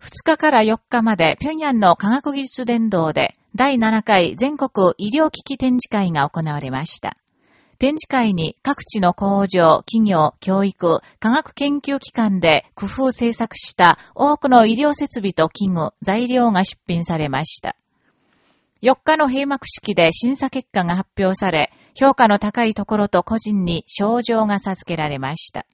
2日から4日まで平壌の科学技術伝道で第7回全国医療機器展示会が行われました。展示会に各地の工場、企業、教育、科学研究機関で工夫制作した多くの医療設備と器具、材料が出品されました。4日の閉幕式で審査結果が発表され、評価の高いところと個人に賞状が授けられました。